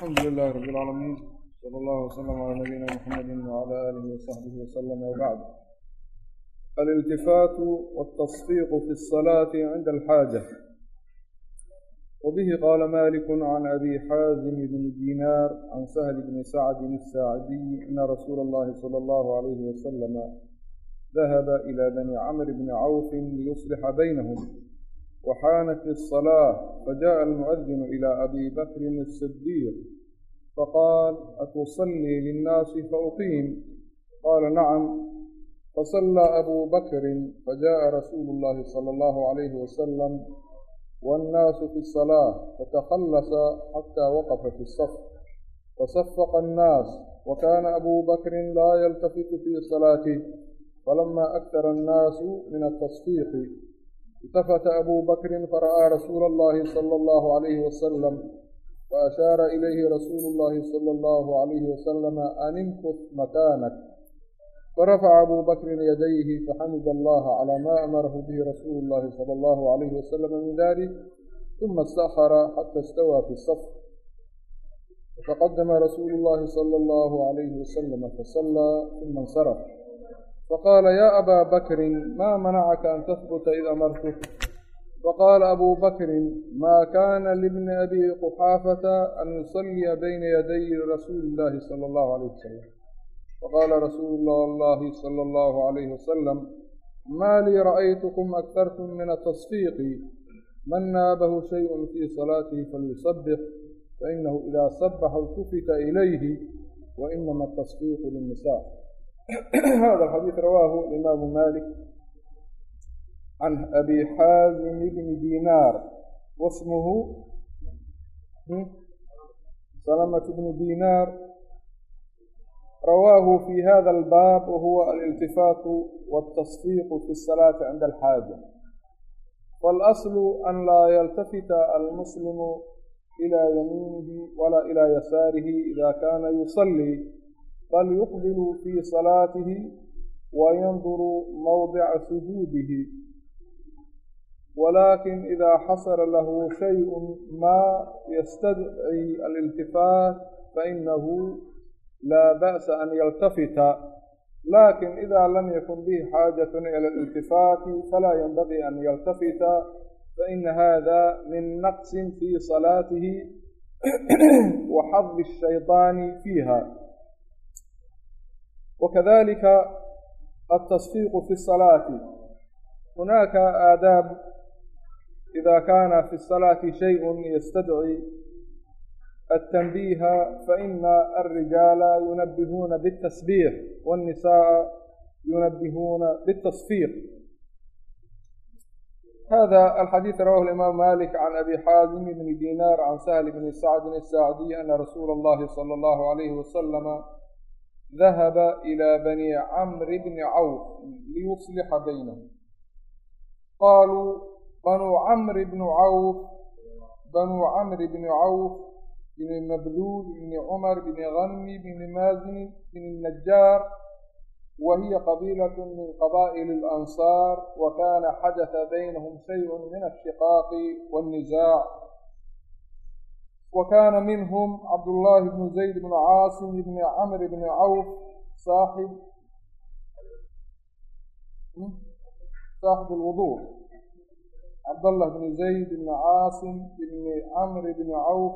الحمد لله رب العالمين صلى الله وسلم على نبينا محمد وعلى آله وصحبه وسلم وبعد الالتفات والتصفيق في الصلاة عند الحاجة وبه قال مالك عن أبي حازم بن دينار عن سهل بن سعد الساعدي أن رسول الله صلى الله عليه وسلم ذهب إلى بني عمر بن عوف ليصلح بينهم وحانت الصلاة فجاء المؤذن إلى أبي بكر الصديق فقال أتصلي للناس فأقيم قال نعم فصلى أبو بكر فجاء رسول الله صلى الله عليه وسلم والناس في الصلاة فتخلص حتى وقف في الصف فصفق الناس وكان أبو بكر لا يلتفت في صلاته فلما أكثر الناس من التصفيق التفت أبو بكر فرأى رسول الله صلى الله عليه وسلم فأشار إليه رسول الله صلى الله عليه وسلم أن امكث مكانك فرفع أبو بكر يديه فحمد الله على ما أمره به رسول الله صلى الله عليه وسلم من ذلك ثم استأخر حتى استوى في الصف فتقدم رسول الله صلى الله عليه وسلم فصلى ثم انصرف فقال يا أبا بكر ما منعك أن تثبت إذ أمرتك فقال أبو بكر ما كان لابن أبي قحافة أن يصلي بين يدي رسول الله صلى الله عليه وسلم فقال رسول الله صلى الله عليه وسلم ما لي رأيتكم أكثرتم من التصفيق من نابه شيء في صلاته فليصبح فإنه إذا صبح التفت إليه وإنما التصفيق للنساء hada alxadiid rawaahu imaamu malik can abi xaazim bni dinaar wasmuhu salamatu bnu dinaar rawaahu fi hada albaab wahuwa aliltifaatu waltasfiiqu fi الsalaati cinda alxaaja faاlaslu an laa yaltafita almuslimu ilى yamiinihi walaa ilى yasaarihi ida kana yusalii bal yuqbiluu fii salaatihi wayanduruu mawdica sujuudihi walakin ida xasala lahu shayءu ma ystadci aliltifaat fainahu laa ba'sa an yaltafita laakiin ida lam yakun bihi xaajaة ilى اliltifaati falaa ynbagii an yaltafita faina hada min naqsi fii salaatihi wa xadi الshayطaani fiiha wakadalika altasfiiqu fi الsalaati hunaaka aadaab ida kana fi الsalaati shayء ystadci aلtanbiha faina alrijaala yunabihuuna bالtasbiix wالnisaءa yunabihuuna bالtasfiiq هذا الحديث رواه الإمام مالك عن أبي حازم بن دينار عن سهل بن سعد الساعدي أن رسول الله صلى الله عليه وسلم dahaba ilى bani camri bni cawf liyuslixa baynahum qaaluu banuu camri bnu cawf banuu camri bni cawf bni mabduul bni cumar bni hanmi bni maazini bni najaar وهي قبيلة من قبائل الأنصار وكان حدث بينهم شيء من الشقاق والنزاع الshiqaaqi wالnizaac وkاna minhm cabdاللahi بن زayd بن cاaصم بن cmr بن cوف صاaxب صاaxب الوضوء cabdالله بن زayd بن cاaصم بن cmr بن cوف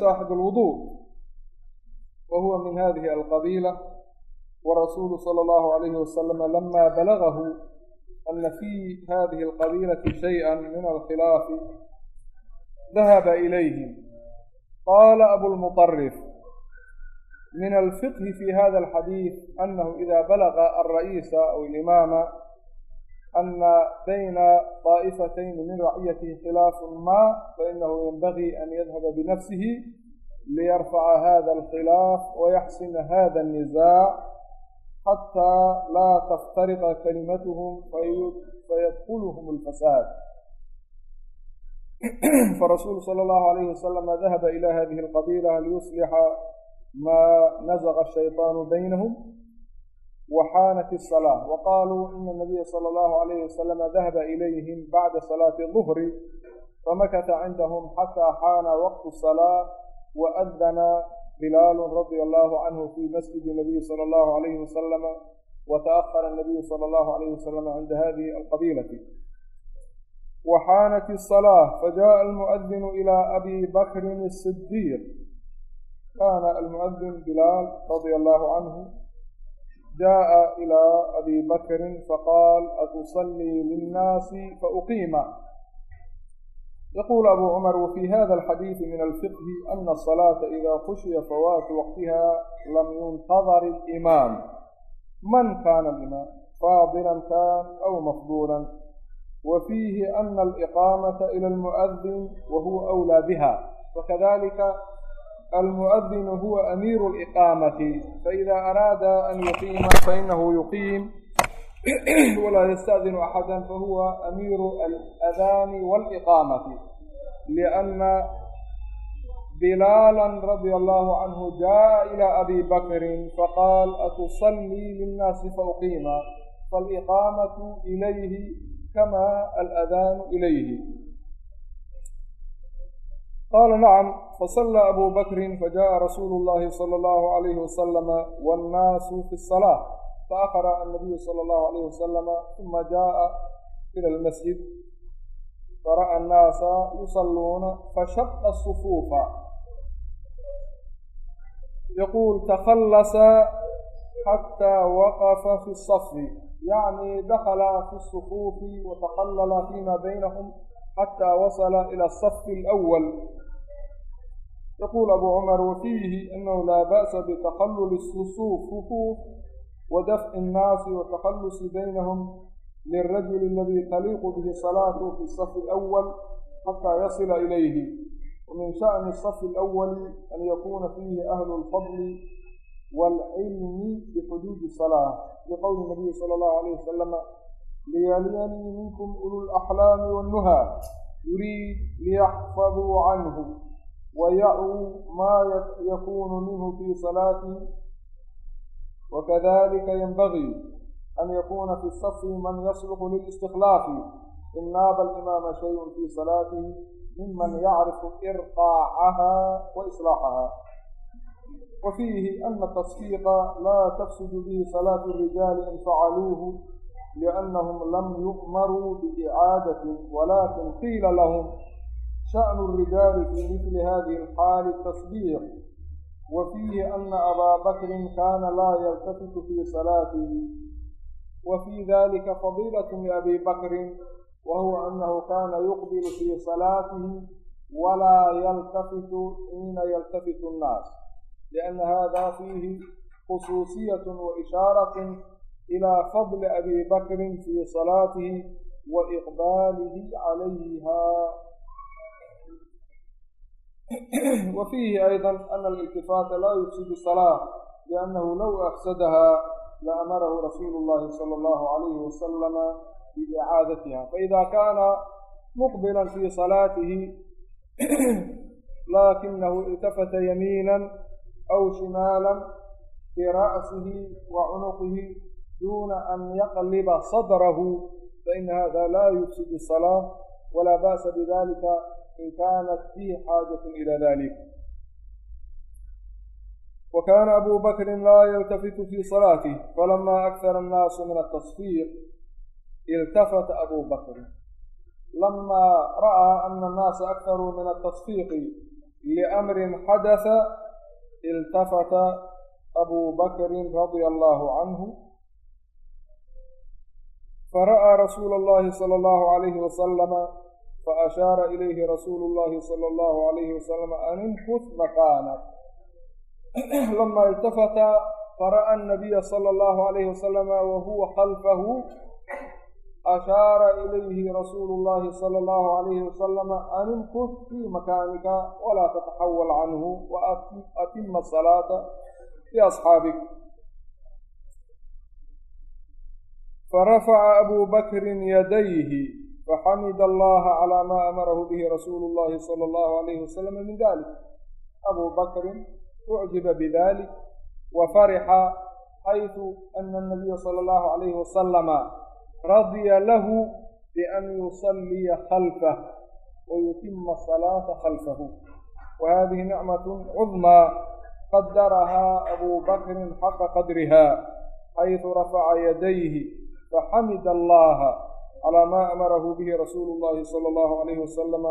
صاaxب الوضوء وهuوa min hadiه الqبيلة والرasuل صلى الله عليه وسلم لma balغه أna في hadiه الqبيلة شhيئا min الkhلاaf dahaba ilayhim qaala abulmuطarif min alfiqhi fi hada alxadiid annahu ida balaga alra'iisa aw alimaama ana bayna طaa'ifatayni min raciyatihi khilaafun ma fainahu yanbagii an yadhaba binafsihi liyarfaca hada alkhilaaf wayaxsina hada الniزaac xataa laa taftariqa kalimathm fayadkulhm اlfasaad farasuulu sala allahu alayhi wasalama dahaba ila hadihi alqabiila liyuslixa maa nazaqa shayطaanu baynahum waxaanat الsalaa waqaaluu ina nabiya sala allahu alayhi wasalama dahaba ilayhim bacda salaati duhri famakata cindahum xataa xaana waqtu salaa waadana bilaalu radia allahu canhu fi masjidi nabiyi sala allahu alayhi wasalama wataahara nabiyu sala allahu alayhi wasalama cinda hadihi alqabiilati وحانت الصلاة فجاء المؤذن إلى أبي بكر الصديق كان المؤذن بلال رضي الله عنه جاء إلى أبي بكر فقال أتصلي للناس فأقيم يقول أبو عمر وفي هذا الحديث من الفقه أن الصلاة إذا خشي فوات وقتها لم ينتظر الإمام من كان الإمام فاضلا كان أو مفضولا وفيه أن الإقامة إلى المؤذن وهو أولى بها وكذلك المؤذن هو أمير الإقامة فإذا أراد أن يقيم فإنه يقيم ولا يستأذن أحدا فهو أمير الأذان والإقامة لأن بلالا رضي الله عنه جاء إلى أبي بكر فقال أتصلي للناس فأقيم فالإقامة إليه kama aladaanu ilayhi qaala nacam fasallaa abu bakrin fajaءa rasuulu اllahi salى اllahu alayhi wasalama wاnnaasu fi الsalaaة faakara annabiyu salى اllahu alayhi wasalama uma jaءa ila اlmasjid fara'a annaasa yusalluuna fashaqa الصufuufa yaquul takhallasa xataa waqafa fi الصafi yacni dakala fi sufuufi wataqallala fima baynahum xataa wasala ila asafi alawal yaquul abu cumar wafiihi anahu laa ba'sa bitaqalluli sufuuf wadafci annaasi watakhallusi baynahum lirajuli aladii taliiqu bihi salaatu fi safi alawal xataa yasila ilayhi wamin sha'ni asafi alawali an yakuna fiihi ahlu lfadli waalcilmi bixuduudi salaa liqowli nabiyi sala allahu alayh wasalama liyaliyanii minkum ulu laxlaami wannuhaa yuriid liyaxfaduu canhu wayacuu maa yakunu minhu fii salaatihi wakadalika yanbagii an yakuna fi safi man yasluqu lilistikhlaafi in naaba alimaama shayun fii salaatihi miman yacrifu irqaacaha wa islaaxaha وفيه أن التصفيق لا تفسد به صلاة الرجال إن فعلوه لأنهم لم يؤمروا بإعادة ولكن قيل لهم شأن الرجال في مثل هذه الحال التصديق وفيه أن أبا بكر كان لا يلتفت في صلاته وفي ذلك فضيلة لأبي بكر وهو أنه كان يقبل في صلاته ولا يلتفت حين يلتفت الناس لأn hada fiihi khusuusiyaة وإshاaraة إilى fadl abi bakri fii صalaatihi وإqbaalihi عalayha وفيihi أيضا أن الاlتifaata la yfsid الصلاة لأnnahu low أfsadha laamarahu rasuulu الlahi slى الlaه عalayه وasلم بإcaadatiha faإida kaana مqبla fii صalaatihi laakinahu اlتafata yamiina أو شمالا في رأسه وعنقه دون أن يقلب صدره فإن هذا لا يفسد الصلاة ولا بأس بذلك إن كانت فيه حاجة إلى ذلك وكان أبو بكر لا يلتفت في صلاته فلما أكثر الناس من التصفيق التفت أبو بكر لما رأى أن الناس أكثروا من التصفيق لأمر حدث abuu bakrin radia allahu canhu fara'aa rasuula allahi sala allahu alayhi wasalama faashaara ilayhi rasuulu llahi sala allahu alayhi wasalama an imkus makaanak lama iltafata fara'a annabiya sala allahu alayhi wasalama wa huwa khalfahu ashaara ilayhi rasuulu llahi sala allahu alayhi wasalama an imkus fii makaanika walaa tataxawal canhu wa atima asalaata biasxaabik farafaca abu bakrin yadayhi faxamida allaha calaa maa amarahu bihi rasuulu llahi sala allahu alayhi wasalama min dalik abu bakrin ucjiba bidalik wa farixa xaysu ana anabiya sala allahu alayhi wasalama radya lahu bian yusalliya khalfah wayutima asalaata khalfahu وهذه نعمة عظمى قدرها أبو بكر حق قدرها حيث رفع يديه فحمد الله على ما أمره به رسول الله صلى الله عليه وسلم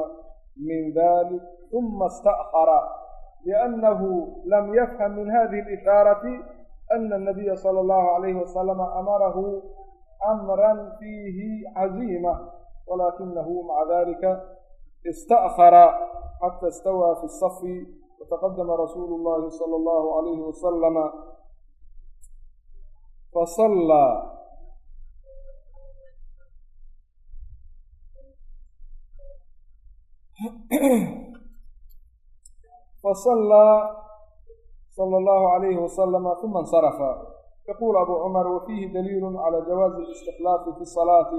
من ذلك ثم استأخر لأنه لم يفهم من هذه الإشارة أن النبي صلى الله عليه وسلم أمره amran fiihi caziima walakinahu maca dalika ista'khara xata istawaa fi safi wataqadama rasuulu llahi sala allahu alayhi wasalama fasallaa fasallaa sala allahu alayhi wasalama uma insarafa يقول أبو عمر وفيه دليل على جواز الاستخلاف في الصلاة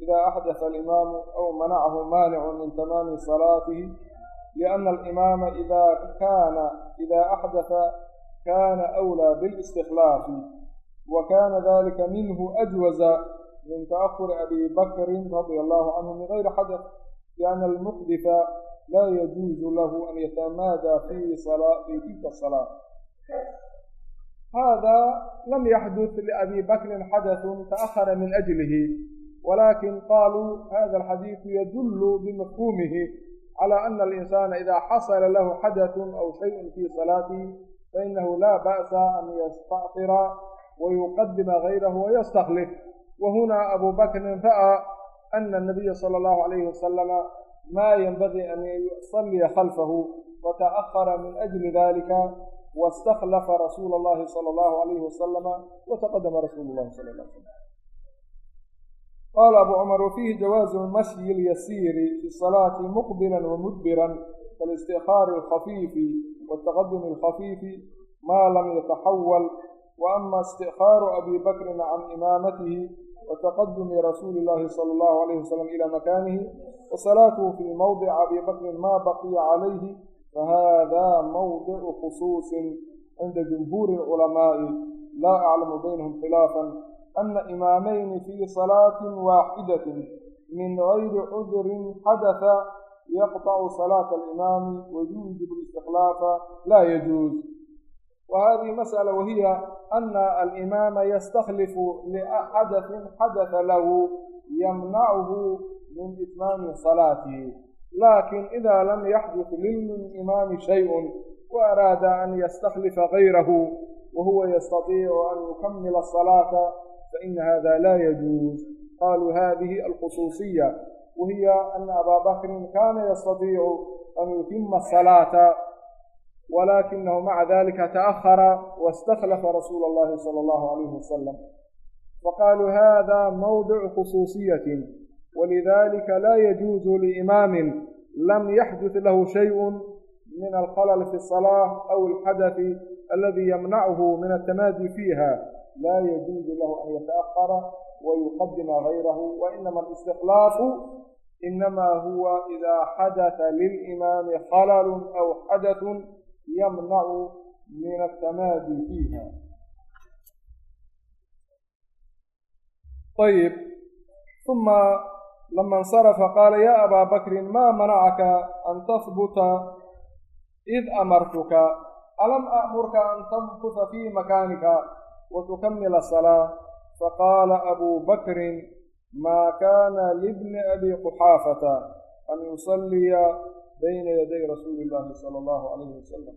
إذا أحدث الإمام أو منعه مانع من تمام صلاته لأن الإمام إذا كان إذا أحدث كان أولى بالاستخلاف وكان ذلك منه أجوز من تأخر أبي بكر رضي الله عنه من غير حدث لأن المحدث لا يجوز له أن يتمادى في صلاة في تلك hada lam yaxdud liabi bakrin xadaثun taأhara min ajlihi walakin qaluu hada alxadiidu yadullu bimafhuumihi clى ana alinsana ida xasla lahu xadaثun aw shayء fi salaatii fainahu la ba'sa an yastacfira wyuqadima غayrahu waystaklif wahuna abu bakrin ra'ى ana الnabiya slى اllahu عalayhi wasalama ma ynbagii an yusaliya khalfahu wataأhara min ajli dalika واsتkلف رsuل الlhi slى الlه عlيه وsلم وتqdم رsuل الlhi sى ه sم qال abu cmر وفيhi جawاaز الmشي اليسيr في الصلاة مqبلا ومdبرا kالاsتkار الخفيف والتqdم الخفيف ma lm yتxول وأma اsتkخاar أbي bkr عن إmاamته وتqdم رsuل الlhi slى الlه عليه وsلم إلى مكانه وصلاaته في موضع أbي bkr ma bقيa عlيه فهذا موضع خصوص عند جمهور العلماء لا أعلم بينهم خلافا أن إمامين في صلاة واحدة من غير عذر حدث يقطع صلاة الإمام ويوجب الاستخلاف لا يجوز وهذه مسألة وهي أن الإمام يستخلف لحdث حدث له يمنعه من إتمام صلاته laakin idaa lam yaxdud lilimaami shayun wa araada an yastakhlifa gayrahu wahuwa yastatiicu an yukamila asalaata faina hada laa yajuuz. Qaaluu hadihi alkhusuusiya wahiya ana abaa bakrin kaana yastatiicu an yutima asalaata walakinahu maca dalika taأhara waاstakhlafa rasuula اllahi salى اllahu alayhi wasalam faqaaluu hada mawdicu khusuusiyatin walidalika laa yajuuzu liimaamin lam yaxdud lahu shayun min alqalal fi الصalaaة aw alxadafi aladi yamnachu min altamadi fiiha laa yajuuzu lahu an yataأqara wayuqadima غayrahu wainama alistiqlaafu inamaa huwa ida xadata lilimaami khalalu aw xadaثu yamnacu min altamaadi fiiha ayb uma lama insarafa qaala yaa abaa bakrin maa manacaka an tahbuta id amartuka alam amurka an tabtuta fii makaanika wa tukamila asalaa faqaala abuu bakrin maa kaana libni abi quxaafata an yusalliya bayna yaday rasuuli illahi sala allahu calayhi wasalam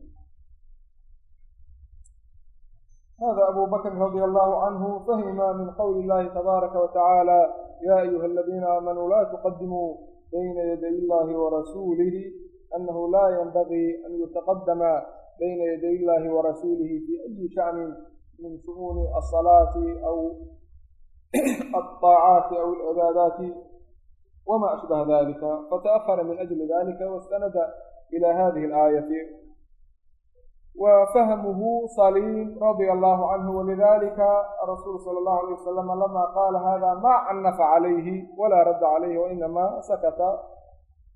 وسلم هذا أبو بكر رضي الله عنه فهم من قول الله تبارك وتعالى يا أيها الذين آمنوا لا تقدموا بين يدي الله ورسوله أنه لا ينبغي أن يتقدم بين يدي الله ورسوله في أي شأن من شؤون الصلاة أو الطاعات أو العبادات وما أشبه ذلك فتأخر من أجل ذلك واستند إلى هذه الآية وفهمه صليم رضي الله عنه ولذلك الرسول صلى الله عليه وسلم لما قال هذا ما عنف عليه ولا رد عليه وإنما سكت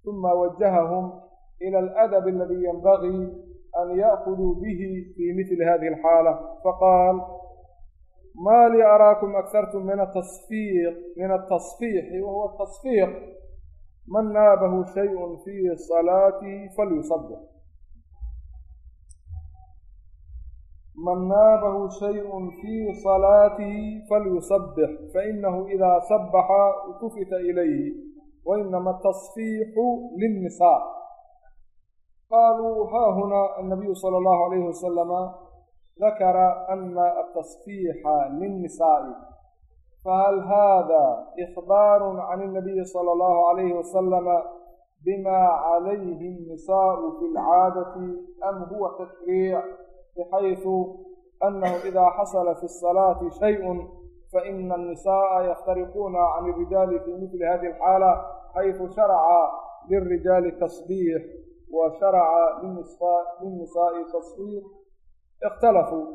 ثم وجههم إلى الأدب الذي ينبغي أن يأخذوا به في مثل هذه الحالة فقال ما لي أراكم أكثرتم من التصفيق من التصفيح وهو التصفيق من نابه شيء في صلاتي فليصدق man naabahu shayء fii صalaatihi falyusabix fainahu idaa sabaxa utufita ilayhi wainama tasfiixu linnisaa qaaluu haa hunaa annabiyu salى اllahu alayhi wasalama dakara ana atasfiixa linnisaa'i fahal hada ikbaaru can الnabiyi salى اllahu alayhi wasalama bima calayhi الnisaءu fi اlcaadati am huwa takriic bxayثu أnhu إida xasla fi الصalaaةi shayء faإna الnisaءa ykhtariquuna can الrijaali fi mili hadi الxaala xayثu sharca lلrijaali taصbix wa sharca lلnisaءi taصfiir اkhtalafuu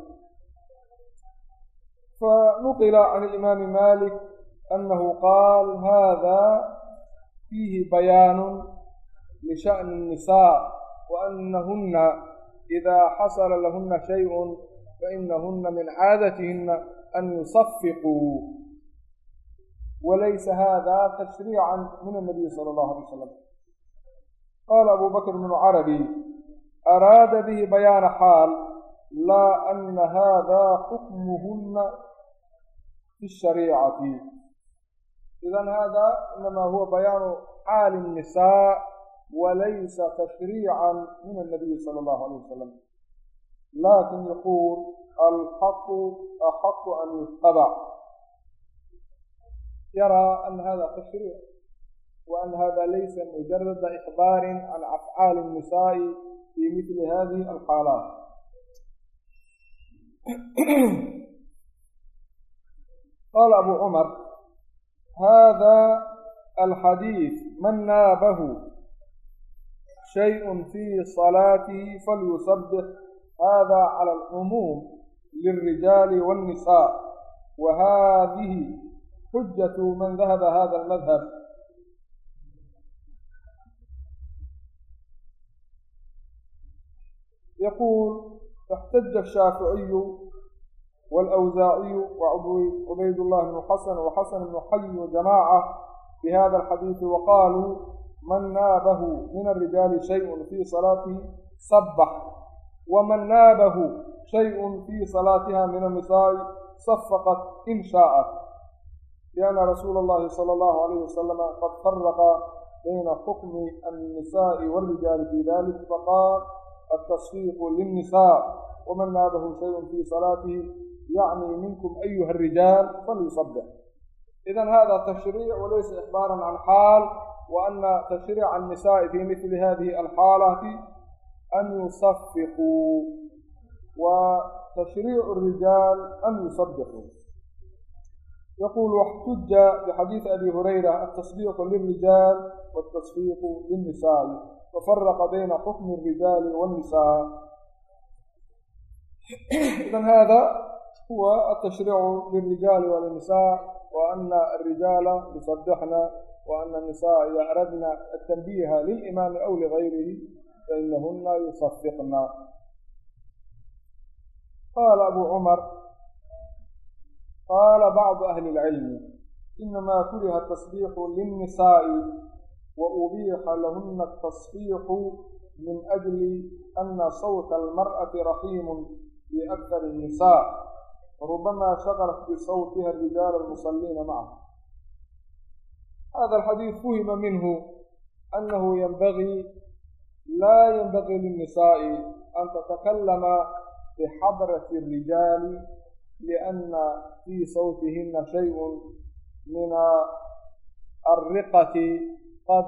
fanuqila can الإimaami malik أnnahu qaal hada fiihi bayaanu lishأni الnisaء وأnahuna إida xasla lahuna shayء fainahuna min caadatihina an yusafiquu walaysa hada tashriica min الnabiy salى اllahu alay slam qaala abu bakr bnu carabi araada bihi bayaana xaal laa ana hada xukmuhuna fi الshariicati idan hada inamaa huwa bayaanu xaali الnisaa walaysa tashriican min الnabiyi salى اllahu alيه wasalam laakiin yaquul alxaqu axaqu an yutabac yaraa ana hada tashriic وأn hada laysa mujarada إخbaari can afcaali الnisaaءi fii mili hadihi alxaalaat qaala abu cumar hada alxadiiث man naabahu شيء في صلاته فليسبح هذا على العموم للرجال والنساء وهذه حجة من ذهب هذا المذهب يقول احتج الشافعي والأوزاعي وعبيد الله بن حسن وحسن بن حي وجماعة بهذا الحديث وقالوا man naabahu min الrijaali shayء fii salaatihi sabax waman naabahu shayء fii salaatiha min الnisaaءi safaqat in shaaءat lianna rasuula اllahi salى اllahu alayh wasalama qad faraqa bayna xukmi الnisaaءi wاlrijaali fi dalik faqaal التصفيق للنساء ومن نابه شيء في صلاته يعني منكم أيها الرجال فليصبح إذا هذا تشريع وليس إخبارا عن حال وأن تشريع النساء في مثل هذه الحالة أن يصفقوا وتشريع الرجال أن يصدقوا يقول واحتج بحديث أبي هريرة التصديق للرجال والتصفيق للنساء وفرق بين حكم الرجال والنساء إذا هذا هو التشريع للرجال والنساء وأن الرجال يصدقن وأن النساء إذا أردنا التنبيه للإمام أو لغيره فإنهن يصفقن قال أبو عمر قال بعض أهل العلم إنما كره التصبيح للنساء وأبيح لهن التصفيح من أجل أن صوت المرأة رحيم في أكثر النساء ربما شغلت بصوتها الرجال المصلين معه hada alxadiid fuhima minhu anahu yanbagii laa yanbagii lilnisaa'i an tatakallama bixadrati الrijaali liana fii sawtihina shayء mina alriqati qad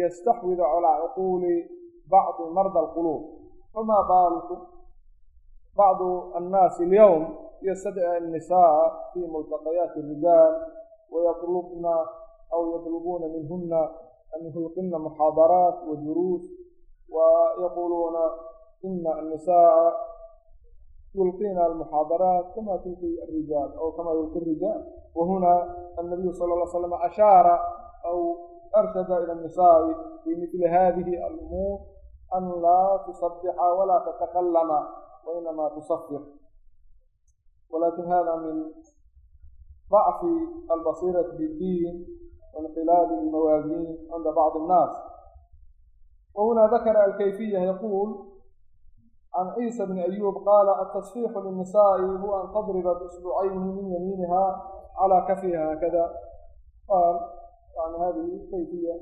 yastaxwidu calaa cuquuli bacdi marda alquluub famaa baalku bacdu annaasi اlyowm yastadci الnisaa fii multaqayaati الrijaal wayaqlubna أو يطلبون منهن أن يخلقن محاضرات ودروس ويقولون إن النساء يلقين المحاضرات كما تلقي الرجال أو كما يلقي الرجال وهنا النبي صلى الله عليه وسلم أشار أو أرشد إلى النساء في مثل هذه الأمور أن لا تصبح ولا تتكلم وإنما تصفق ولكن هذا من ضعف البصيرة بالدين وانقلاب الموازين عند بعض الناس وهنا ذكر الكيفية يقول عن عيسى بن أيوب قال التصفيح للنساء هو أن تضرب بأسبوعين من يمينها على كفها هكذا قال عن هذه الكيفية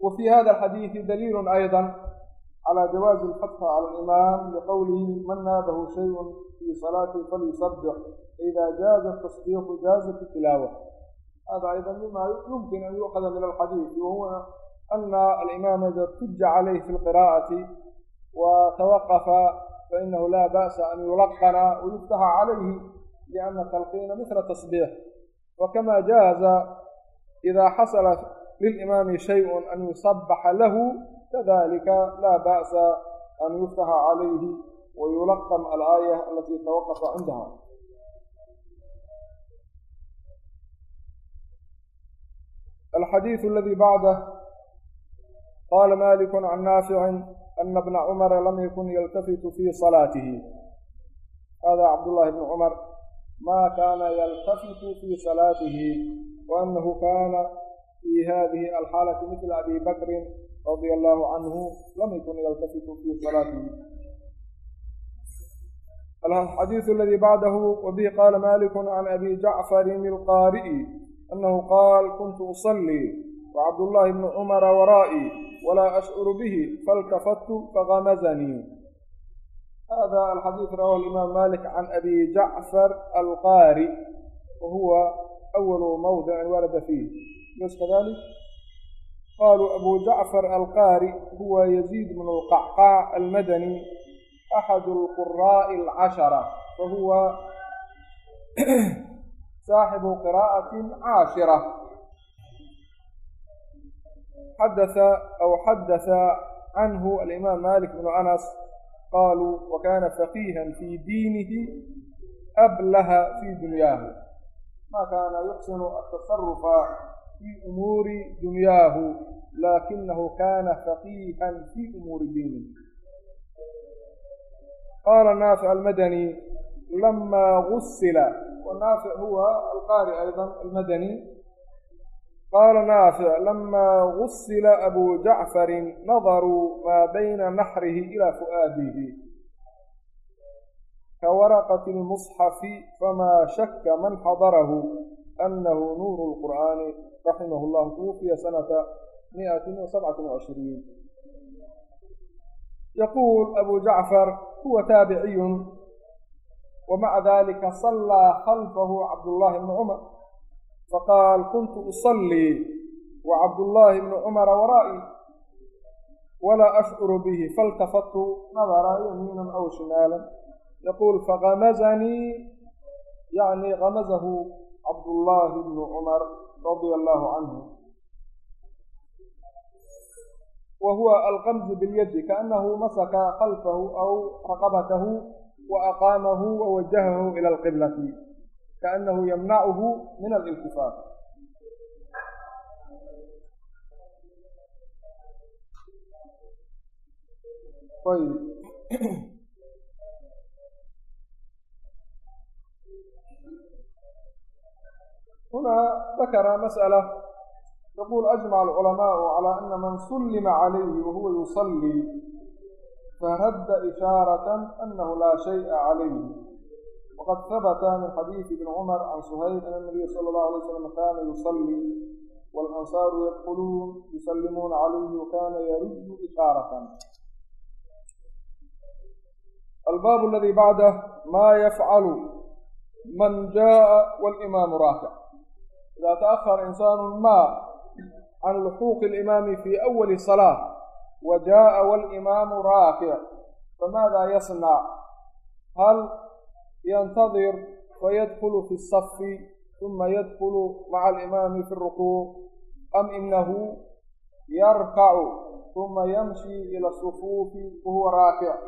وفي هذا الحديث دليل أيضا calى jawaazi alfatxi cala alimaam liqowlihi man naabahu shayءu fii salaatihi falyusabix faida jaaza tasdiiqu jaazat tilaawa hada ayضa mima yumkin an yuukhada min alxadiidi wahuwa ana alimaama ida tuja calayh fi lqira'ati watawaqafa fainahu la ba'sa an yulaqana wayuftaxa calayhi liana talqiina mila tasbiix wakama jaaza ida xasala lilimaami shayءu an yusabaxa lahu kadalika la ba'sa an yuftaxa calayhi wayulaqam alaaya alati tawaqafa cindaha alxadiiث aladi bacdah qala malik can naafici ana bna cumara lam yakun yaltafitu fi salaatihi hada cabdullahi bn cumar ma kana yaltafitu fi salaatihi waanahu kana fi hadihi alxaalati mila abi bakrin radia allahu canhu lam yakun yaltafitu fi salaatihi alxadiiث aladi bacdahu wabihi qala malik can abi jacfarin alqaari'i anahu qaal kuntu usalii wacabdullahi bnu cumara waraa'i walaa ashcuru bihi faltafadtu fagamazanii hada alxadiid rawahu alimaam malik can abi jacfar alqaari wa huwa awalu mawdicin warada fiih bs kadalik qaluu abu jacfar alqaari huwa yaziid bnu lqacqaac almadani axadu alquraa'i alcashara fahuwa saaxibu qiraa'atin caashira xadatha aw xadatha canhu alimaam malik bnu anas qaluu wakana faqiihan fii diinihi ablaha fii dunyaahu ma kaana yuxsinu atasarufa fii umuuri dunyaahu laakinahu kana faqiihan fii umuuri diinihi qaala naafic almadani lama gusila wanaafic huwa alqaari ayضa almadani qaala naafic lama gusila abu jacfarin nadaruu maa bayna naxrihi ilaa fu'aadihi kawaraqati اlmusxafi famaa shaka man xadarahu anahu nuuru lqur'aani raximah llah tuwufiya sanata miati wasabcati wacishriin yaquul abu jacfar huwa taabiciyun wamaca dalika sallaa khalfahu cabdullahi bnu cumar faqaal kuntu usalii wacabdullaahi bnu cumara waraa'i walaa ashcuru bihi faltafadtu nadara yamiinan aw shimaalan yaquul fagamazanii yacni gamazahu cabdullaahi bnu cumar radia allahu canhu wa huwa alqamzu bilyadi kaanahu masaka khalfahu aw raqabatahu wa aqaamahu wa wajahahu ila alqiblati kaanahu yamnacuhu min aliltifaat ayb هنا ذكر مسألة يقول أجمع العلماء على أن من سلم عليه وهو يصلي فرد إشارة أنه لا شيء عليه وقد ثبت من حديث ابن عمر عن سهيل أن النبي صلى الله عليه وسلم كان يصلي والأنصار يدخلون يسلمون عليه وكان يرد إشارة الباب الذي بعده ما يفعل من جاء والإمام راكع إذا تأخر إنسان ما عن لحوق الإمام في أول صلاة وجاء والإمام راكع فماذا يصنع؟ هل ينتظر ويدخل في الصف ثم يدخل مع الإمام في الركوع أم إنه يركع ثم يمشي إلى الصفوف وهو راكع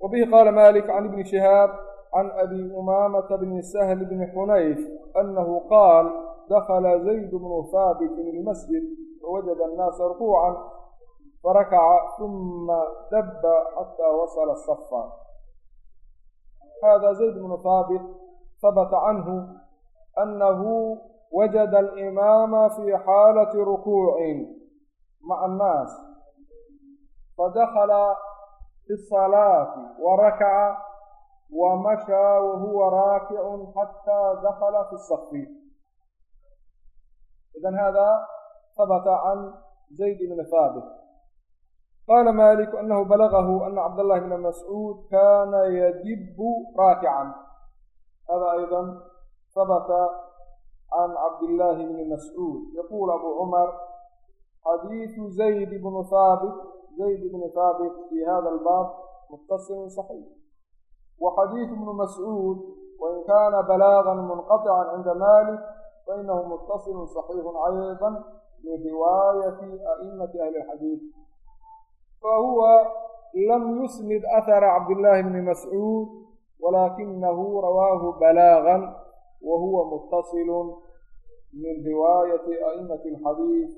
وبه قال مالك عن ابن شهاب can abi umaamata bni sahl bni xunayf anahu qaal dakla zayd bnu haabitin ilmasjid fawajada annaasa rukuucan farakaca uma daba xataa wasala safa hada zayd bnu haabit habata canhu anahu wajada alimaama fi xaalati rukuucin maca annaas fadakala fi salaati warakaca wamashaa wahuwa raakicun xataa dakala fi safi idan hada habata can zayd bni haabit qala malik anahu balagahu ana cabdallahi bna mascuud kana yadibu raakican hada ayda habata can cabdillahi bni mascuud yaqul abu cumar xadiidu zayd bnu haabit zayd bni haabit fi hada albaab muttasilun saxiix wa xadiidu ibnu mascuud wain kaana balaagan munqaطican cinda malik fainahu muttasilun صaxiixun ayda liriwaayati a'imati ahli اlxadiid fahuwa lam yusnid ahara cabdillaahi bni mascuud walaakinahu rawaahu balaagan wa huwa muttasilun min riwaayati a'imati اlxadiid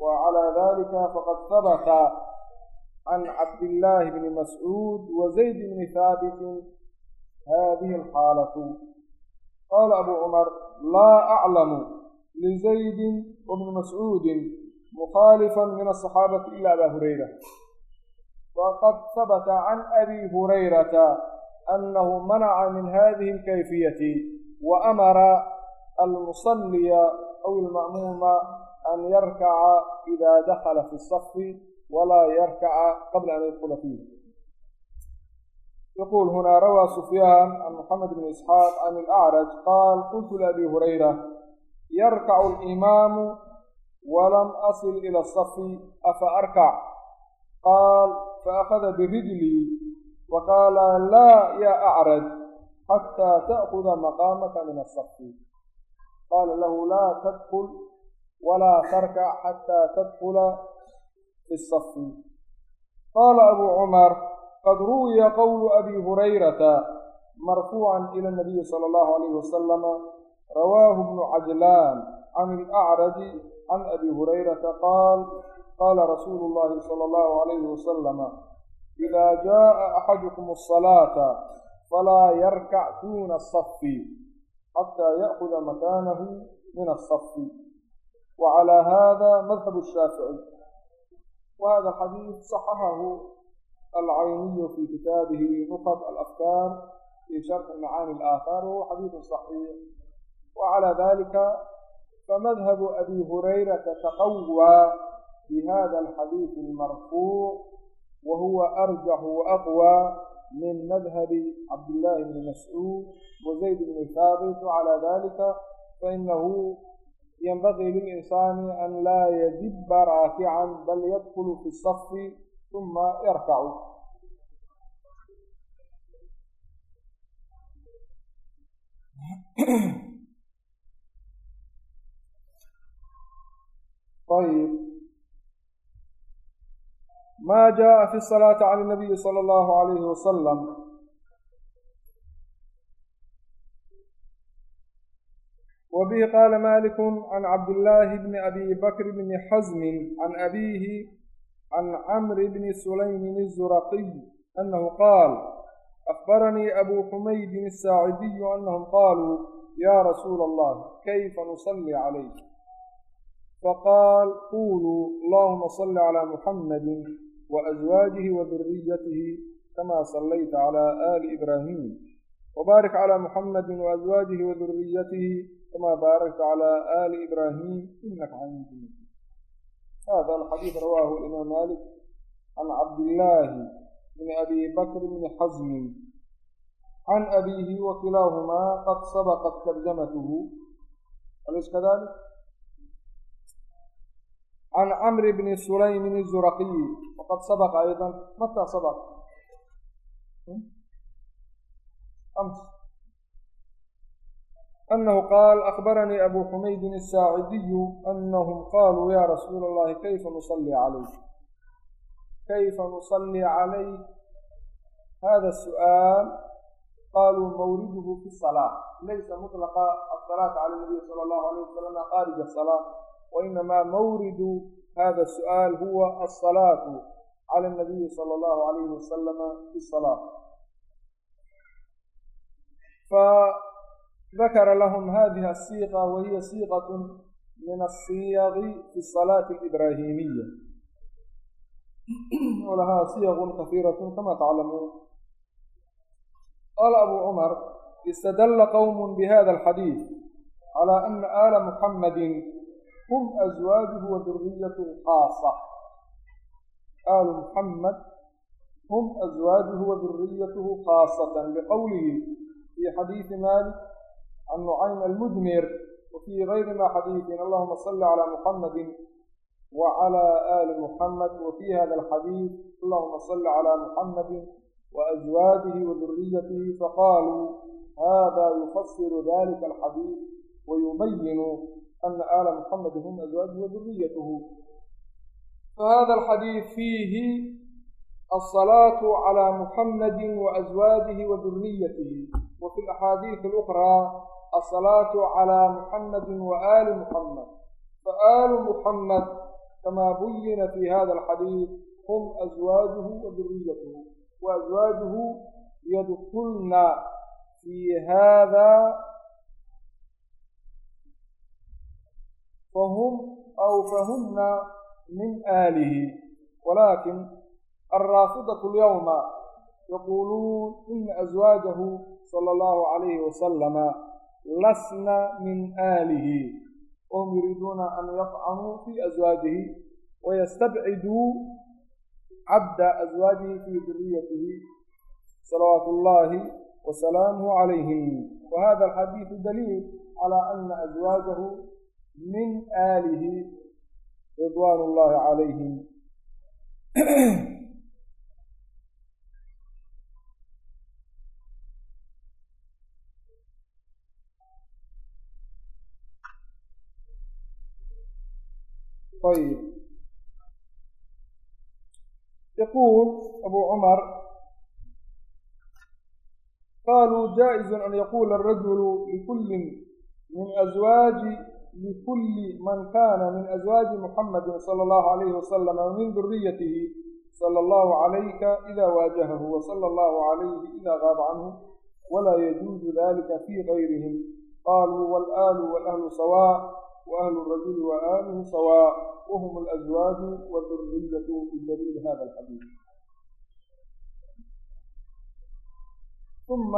wa calaa dalika faqad habata can cabdillaahi bni mascuud wa zayd bni haabitin hadihi alxaalatu qaala abu cumar laa aclamu lizaydin wabni mascuudin mukhaalifan min asaxaabati ila aba hurayra waqad habata can abi hurayrata anahu manaca min hadihi alkayfiyati wa amara almusalliya aw ilma'muuma an yarkaca ida dakala fi safi walaa yarkaca qabla an yadkula fiih yaqul huna rawaa sufyaan can moxamed bn isxaaq can ilacraj qaal qultu liabi hurayra yarkacu alimaamu walam asil ila asafi afa arkac qaal faأkhada birijlii faqaala laa ya acraj xataa ta'kuda maqaamaka min asafi qaala lahu laa tadkul walaa tarkac xataa tadkula fi safi qaala abu cumar qad ruwiya qowlu abi hurayrata marfuucan ila nabiyi sala allahu alayh wasalama rawaahu bnu cajlaan can ilacraji can abi hurayrata qaal qaala rasuulu llahi sala allahu alayhi wasalama idaa jaءa axadukum asalaata falaa yarkac duuna asafi xataa ya'kuda makaanahu min asafi wa calaa hada madhabu shaafici wa hada xadiid saxaxahu alcayniyu fi kitaabihi nuqad alafkaar fi sharxi macaani alaahaar wahuwa xadiidu صaxiix wa calaa dalika famadhabu abi hurayrata taqawaa bihada alxadiidi almarfuuc wa huwa arjaxu waaqwى min madhabi cabdillahi bni mascuud wa zayd bni haabit ينبغي للإنسان أن لا يدب رافعا بل يدخل في الصف ثم يركع طيب ما جاء في الصلاة على النبي صلى الله عليه وسلم وبه قال مالك عن عبد الله بن أبي بكر بن حزم عن أبيه عن عمرو بن سليم الزرقي أنه قال أخبرني أبو حميد الساعدي أنهم قالوا يا رسول الله كيف نصلي عليك فقال قولوا اللهم صل على محمد وأزواجه وذريته كما صليت على آل إبراهيم وبارك على محمد وأزواجه وذريته كما باركت على آل إبراهيم إنك حميد مجيد هذا الحديث رواه الإمام مالك عن عبد الله بن أبي بكر بن حزم عن أبيه وكلاهما قد سبقت ترجمته أليس كذلك؟ عن عمرو بن سليم الزرقي وقد سبق أيضا متى سبق؟ أمس أنه قال أخبرني أبو حميد الساعدي أنهم قالوا يا رسول الله كيف نصلي عليك كيف نصلي عليك هذا السؤال قالوا مورده في الصلاة ليس مطلق الصلاة على النبي صلى الله عليه وسلم خارج الصلاة وإنما مورد هذا السؤال هو الصلاة على النبي صلى الله عليه وسلم في الصلاة ف fadakara lahum hadihi asiiqa wahiya siiqat min asiyaqi fi salaati alibraahimiya walahaa siyaqun kahiiratun kama taclamuun qaala abu cumar istadalla qowm bihada alxadiid calى ana aala muxamadi hum azwaajuhu wa duriyatuhu khaasa aalu muxamed hum azwaajuhu wa duriyatuhu khaasatan liqowlihi fii xadiidi malik عن نعيم المدمر وفي غيرما حديث اللهم صل على محمد وعلى آل محمد وفي هذا الحديث اللهم صل على محمد وأزواجه وذريته فقالوا هذا يفسر ذلك الحديث ويبين أن آل محمد هم أزواجه وذريته فهذا الحديث فيه الصلاة على محمد وأزواجه وذريته وفي الأحاديث الأخرى alukraa alsalaatu calى muxamadi waali muxamed faalu muxamed kama buyina fi hada alxadiid hum azwaajuhu waduriyatuhu waazwaajuhu yadkulna fi hada fahum aw fahumna min aalihi walakin alraafidatu alyawma yaquluun ina azwaajahu sala allahu calayhi wasalama lasna min aalihi wahum yuriiduuna an yafcamuu fi azwaajihi wayastabciduu cabda azwaajihi fi duriyatihi salawaatu اllahi wasalaamuhu calayhim wahada alxadiidu daliil calى ana azwaajahu min aalihi ridwaan اllahi calayhim yaquul abu cumar qaluu jaa'izu an yaquula arajulu likulli min azwaaji likulli man kana min azwaaji muxamadi sala allahu alayhi wasalam min duriyatihi sala allahu calayka ida waajahahu wasala allahu calayhi ida gaaba canhu walaa yajuuzu dalika fi gayrihim qaluu walaalu walahlu sawa وأهل الرجل وآله سواء وهم الأزواج والذرية في دليل هذا الحديث ثم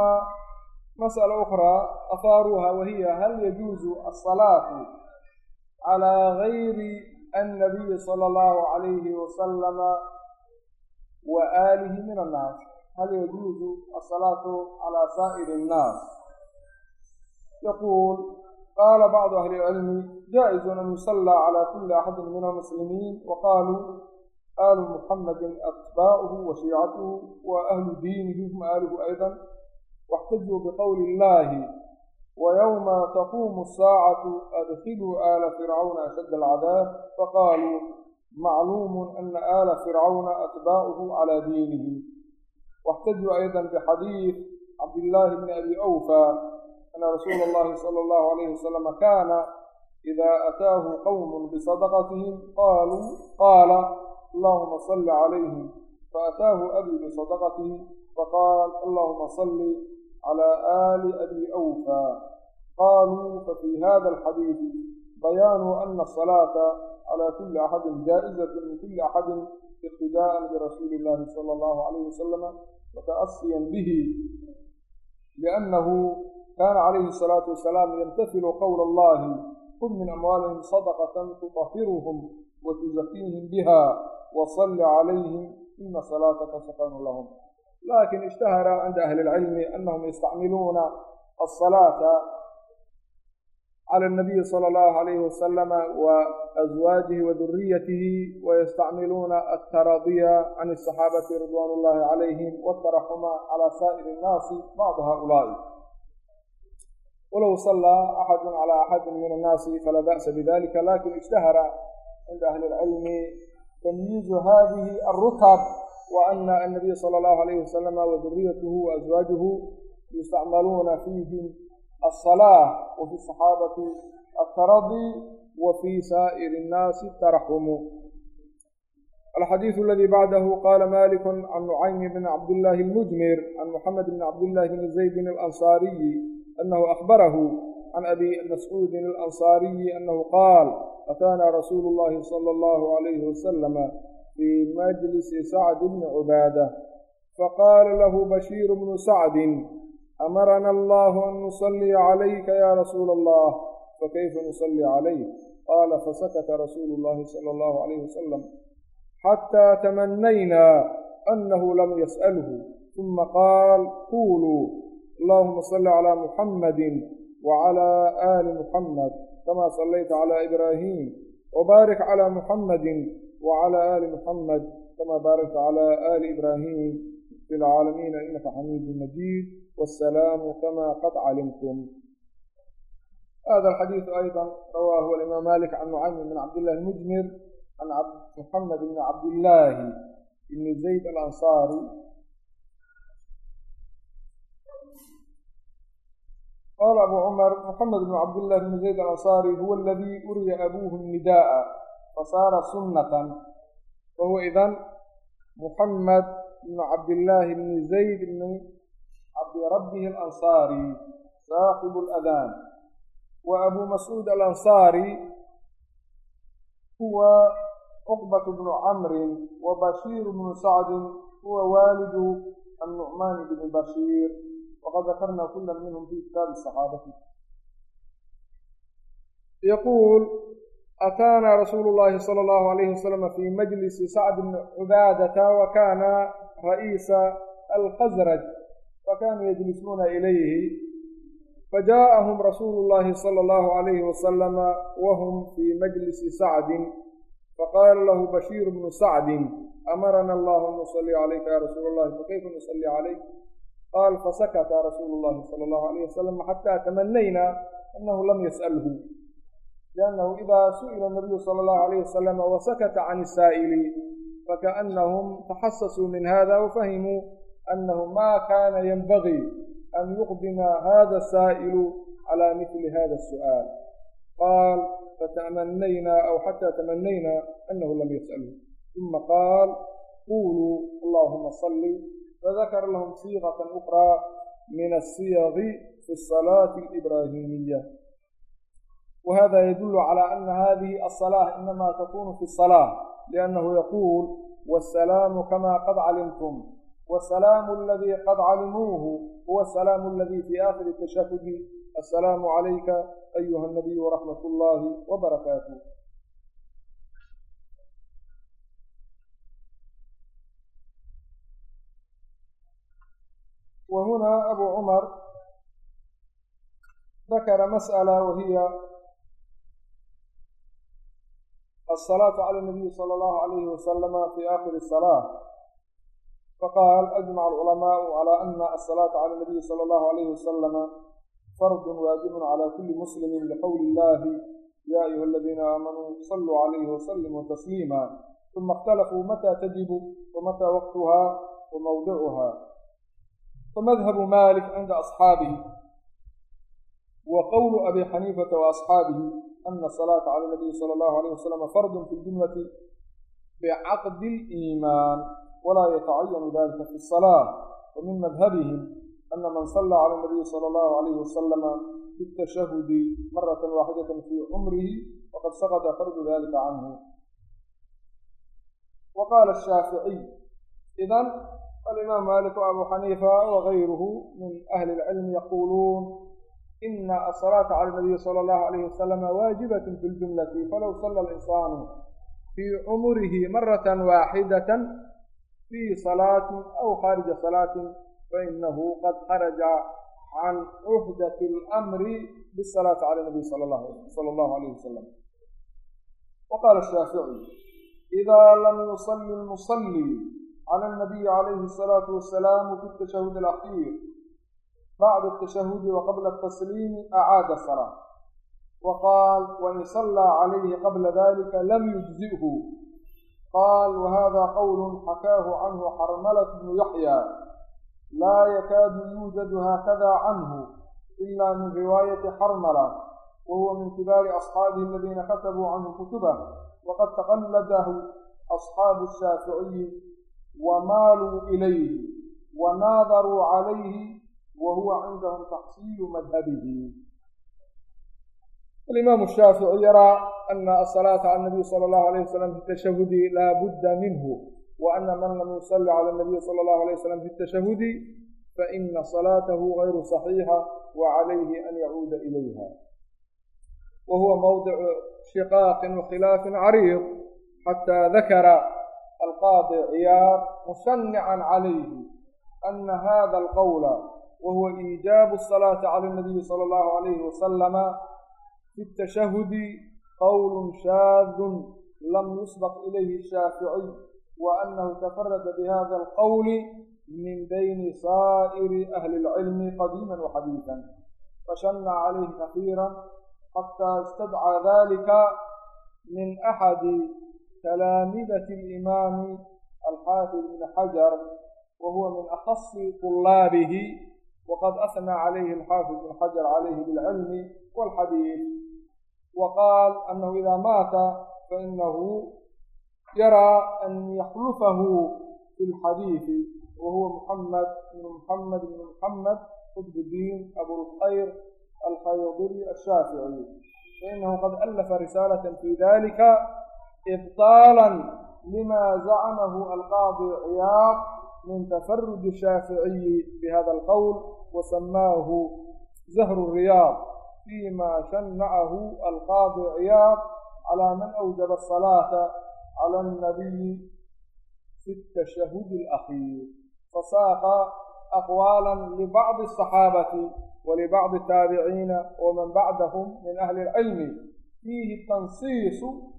مسألة أخرى أثاروها وهي هل يجوز الصلاة على غير النبي صلى الله عليه وسلم وآله من الناس هل يجوز الصلاة على سائر الناس يقول qaala bacdu ahli lcilmi jaa-izun an yusallى calى kuli axadi min almuslimiin waqaaluu alu muxamadin atba'uhu wa shiicatuhu wa ahlu diinihi hum aaluhu ayda واxtajuu bqowli illahi wyowma taquumu الsaacatu adkiluu aala fircawna ashadda alcadaab faqaaluu macluumu ana aala fircawna atba'uhu calى diinihi واxtajuu ayضa bxadiid cabdillaahi bni abi awfa أن رسول الله صلى الله عليه وسلم كان إذا أتاه قوم بصدقتهم قالوا قال اللهم صل عليهم فأتاه أبي بصدقته فقال اللهم صل على آل أبي أوفى قالوا ففي هذا الحديث بيان أن الصلاة على كل أحد جائزة من كل أحد اقتداء برسول الله صلى الله عليه وسلم وتأصيا به لأنه kaana calayhi salaatu wasalaam yamtasilu qowla allahi kun min amwaalihim sadaqatan tudahiruhum wa tuzakiihim biha wa salli calayhim ina salaataka sakanu lahum laakiin ishtahara cinda ahli اlcilmi anahum yastacmiluuna asalaata clى الnabiyi salى اllahu عalayhi wasalama wa azwaajihi wa duriyatihi wayastacmiluuna ataradiya can aلصaxaabati ridwaan اllahi عalayhim wاtaraxuma calى saa'ir الnaasi bacd haulaa'i walow salaa axadu calى axadi min الnaasi falaa ba'sa bidalika lakin ishtahara cinda ahli اlcilmi tamyiizu hadihi الrutab وأن النبي صلى الله عليه وسلم وذريته وأزواجه يستعملون فيهم الصلاة وفي الصحابة الترضي وفي سائر الناس الترحم الحديث الذي بعده قال مالك عن نعيم بن عبد الله المجمر عن محمد بن عبد الله بن زيد الأنصاري أنه أخبره عن أبي مسعود الأنصاري أنه قال أتانا رسول الله صلى الله عليه وسلم في مجلس سعد بن عبادة فقال له بشير بن سعد أمرنا الله أن نصلي عليك يا رسول الله فكيف نصلي عليه قال فسكت رسول الله صلى الله عليه وسلم حتى تمنينا أنه لم يسأله ثم قال قولوا allahuma salli calaa muxammadin wacalaa aali muxamed kamaa sallayta calaa ibraahim wabaarik calaa muxammadin wacalaa aali muxamed kamaa baarakta calaa aali ibraahim fi lcaalamiina innaka xamiidu majiid wassalaamu kamaa qad calimtum hada alxadiidu ayضa rawaahu alimaam malik can nucaym bn cabdillahi mujmir can muxamed bni cabdillaahi bni zayd alansaari qaala abu cumar muxamed bn cabdillahi bni zayd alansaari huwa aladii uriya abuuhu nida'a fasaara sunnatan wahuwa idan muxamed bn cabdillaahi bni zayd bni cabdirabbihi alansaari saaxibu aladaan wa abu mascuud alansaari huwa cuqbat bnu camrin wa bashiir bnu sacdin huwa waalidu annucmaan bni bashiir waqad dakarna kula minhum fi kitaabi saxaabati yaquul ataanaa rasuulu llahi sala allahu alayhi wasalama fi majlisi sacd bni cubaadata wa kana ra'iisa alkhasraj fakanuu yajlisuuna ilayhi fajaءahum rasuulu llahi sala allahu alayhi wasalama wahum fii majlisi sacdin faqaala lahu bashiir bnu sacdin amarana allahu an nusalli calayka ya rasuula allahi fakayfa nusalli calayk qaal fasakata rasuulu llahi sala allahu alayh wasalam xataa tamanayna anahu lam yas'alhu liannahu ida su'ila nabiyu sala allahu alayh wasalama wasakata can isaa'ili fakaannahum taxasasuu min hada wafahimuu annahu ma kana yanbagii an yuqdima hada asaa'ilu cala mithli hada asu'aal qaal fatamanayna aw xataa tamanayna anahu lam yas'alhu uma qaal quluu allahuma salli fadakara lahum siiqata ukraa min asiyaqi fi asalaati alibraahimiya wahada yadulu cala ana hadihi alsalaa inama takunu fi salaa liannahu yaquul wasalaamu kama qad calimtum wasalaamu aladii qad calimuuhu huwa asalaamu aladii fi aakhiri tashahudi assalaamu calayka ayuha nabiyu waraxmat ullaahi wabarakaatuh وهنا أبو عمر ذكر مسألة وهي الصلاة على النبي صلى الله عليه وسلم في آخر الصلاة فقال أجمع العلماء على أن الصلاة على النبي صلى الله عليه وسلم فرض واجب على كل مسلم لقول الله يا أيها الذين آمنوا صلوا عليه وسلموا تسليما ثم اختلفوا متى تجب ومتى وقتها وموضعها famadhabu malik cinda asxaabihi wa qowlu abi xaniifata wa asxaabihi ana asalaata cala nabiyi sala allahu alayh wasalama fardun fi ljumlati bicaqdi اliimaan walaa yatacayanu dalika fi الsalaa wa min madhabihim ana man sala cala nabiyi sala allahu alayh wasalama fi اtashahudi marata waaxidata fi cumrihi faqad saqta fardu dalika canhu wa qaala shaaficiy idan الإمام مالك وأبو حنيفة وغيره من أهل العلم يقولون إن الصلاة على النبي صلى الله عليه وسلم واجبة في الجملة فلو صلى الإنسان في عمره مرة واحدة في صلاة أو خارج صلاة فإنه قد خرج عن عهدة الأمر بالصلاة على النبي صلى الله, صلى الله عليه وسلم وقال الشافعي إذا لم يصلي المصلي على النبي عليه الصلاة والسلام في التشهد الأخير بعد التشهد وقبل التسليم أعاد الصلاة وقال وإن صلى عليه قبل ذلك لم يجزئه قال وهذا قول حكاه عنه حرملة بن يحيى لا يكاد يوجد هكذا عنه إلا من رواية حرملة وهو من كبار أصحابه الذين كتبوا عنه كتبه وقد تقلده أصحاب الشافعي ومالوا إليه وناظروا عليه وهو عندهم تحصيل مذهبه الإمام الشافعي يرى أن الصلاة على النبي صلى الله عليه وسلم في التشهد لا بد منه وأن من لم يصلي على النبي صلى الله عليه وسلم في التشهد فإن صلاته غير صحيحة وعليه أن يعود إليها وهو موضع شقاق وخلاف عريض حتى ذكر cariiq xataa dakara alqaadi ciyaad mushanican calayhi ana hada alqowla wa huwa iijaabu asalaati cala nabiyi sala allahu alayhi wasalama fi tashahudi qowlun shaadun lam yusbaq ilayhi shaaficiy wa anahu tafarada bihada alqowli min bayni saa'iri ahli اlcilmi qadiima waxadiiثa fashana calayhi kahiira xataa istadcaa dalika min axadi talaamidati alimaami alxaafid ibn xajar wa huwa min akhasi طulaabihi waqad asnaa calayhi alxaafid ibn xajar calayhi bilcilmi wاlxadiid wa qaal anahu ida maata fainahu yaraa an yaxlufahu fi lxadiidi wa huwa muxamed ibn muxamed ibn muxamed qudbudiin abulkhayr alkhaydiri ashaafici ibطaalan lima zacmahu alqaadi ciyaad min tafaruj الshaaficiyi bihada alqowl wasamaahu zahru riyaad fima shanacahu alqaadi ciyaad calaa man awjaba asalaata cala annabiyi fi tashahudi alaakhiir fasaaqa aqwaala libacdi asaxaabati walibacdi taabiciina waman bacdahum min ahli اlcilmi fiihi tansiisu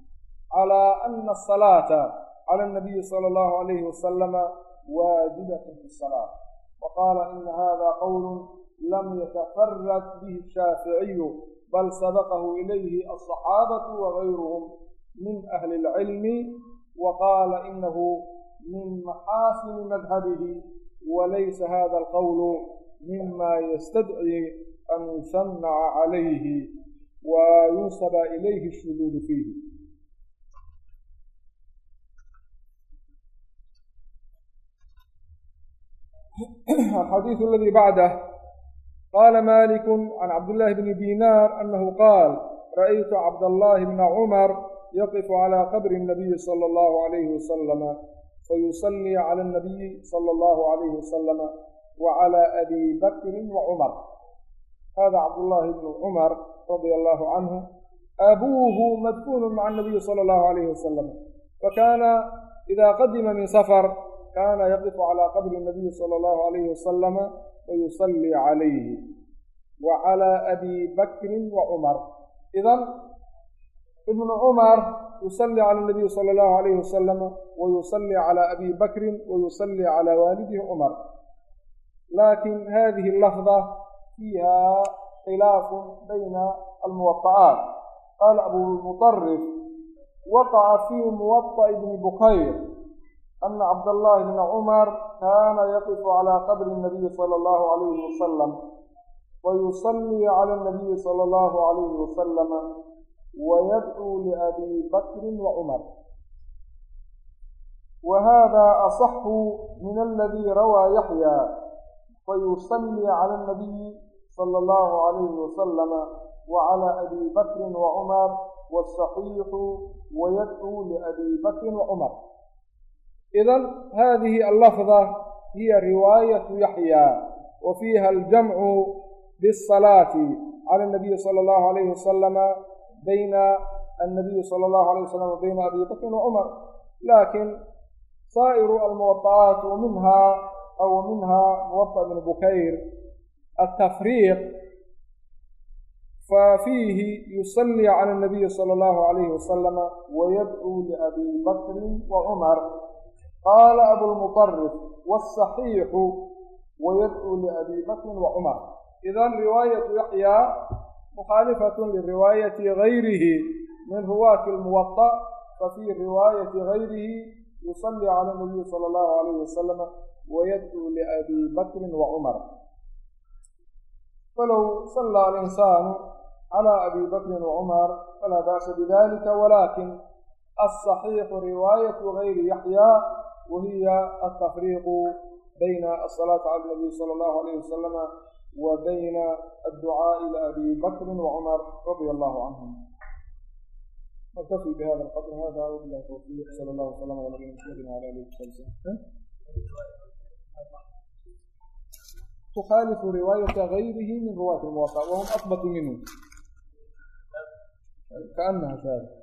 calى ana asalaata cala الnabiyi salى اllahu alayhi wasalama waajibat fi الsalaa waqaala ina hada qowl lam yatafarad bihi الshaaficiyu bal sabaqahu ilayhi aلصaxaabatu wagayruhum min ahli اlcilmi waqaala inahu min maxaasini madhabihi walaysa hada alqowlu mima yastadci an yushanaca calayhi wa yunsaba ilayhi الshuduudu fiihi الxadiiث اladي bacdah qala malik can cabdالlahi bni dinar anahu qaal raأytu cabdالlahi bna cmar yaqif عlى qabri الnabiyi slى اllahu عalayh waslm fayusali عlى الnabiyi slى اllahu عalayh waslm wعlى abi bakrin wacmar hada cabdالlahi bnu cmar radي allahu canhu abuuhu madfunu maca الnabiyi slى اllahu عalayh waslm fakana ida qadima min sfr kana yaqifu calى qabri الnabiyi salى اllahu alayhi wasalama wayusalii calayhi wa calى abi bakri wacumar idan ibnu cumar yusalii cala nabiyi salى اllahu alayhi wasalama wayusalii calى abi bakrin wayusalii calى waalidihi cumar lakin hadihi lafda fiiha khilaafu bayna almuwaطa'aat qaala abumuطarif waqaca fi muwaطa'i bni bukayr أنa cabdاللahi بna cmar kana yaqف عlى qbr النabiyi slى الlه عlyه وsلم وyusلي عlى النabiyi slى الlه عlyه وsلم وydcو لأbي bkr وcmr وhda أصح min اldي rawى yaحyى fayusلي عlى النabiyi slى الlه عlyه وsلم وعlى أbي bkri وcmr والصحيح وydcو لأbي bkri وcmr idan hadihi allafda hiya riwaayatu yaxya wa fiiha aljamcu biالsalaati cala الnabiyi salى اllahu alayhi wasalama bayna annabiyi salى اllahu alayh wasalam wa bayna abi bakrin wacumar lakin saa'iru almuwaطa'aat wa minha aw minha muwaطa bn bukayr altafriiq fafiihi yusalii cala الnabiyi salى اllahu alayhi wasalama wayadcuu liabi bakrin wacumar qaala abulmutarif wاsaxiixu wayadcuu liabi bakrin wacumar idan riwaayatu yaxyaa mukhaalifatun liriwaayati gayrihi min ruwaati lmuwaطa fafii riwaayati gayrihi yusalli cala nabiyi sala allahu alayhi wasalama wayadcuu liabi bakrin wacumar falow salla alinsaanu calى abi bakrin wacumar falaa ba'sa bidalika walakin aلصaxiixu riwaayatu gayri yaxyaa wahiya التفريق بين asalaati cala النبي صلى الله عليه وسلم وبين الدعاء إلى أبي بكر وعمر رضي radia allahu نكتفي بهذا القدر هذا وبالله التوفيق صلى الله وسلم على نبينا محمد وعلى اله وسلم تخالف رواية غيره من رواة الموقع وهم أثبت منه كأنها كذلك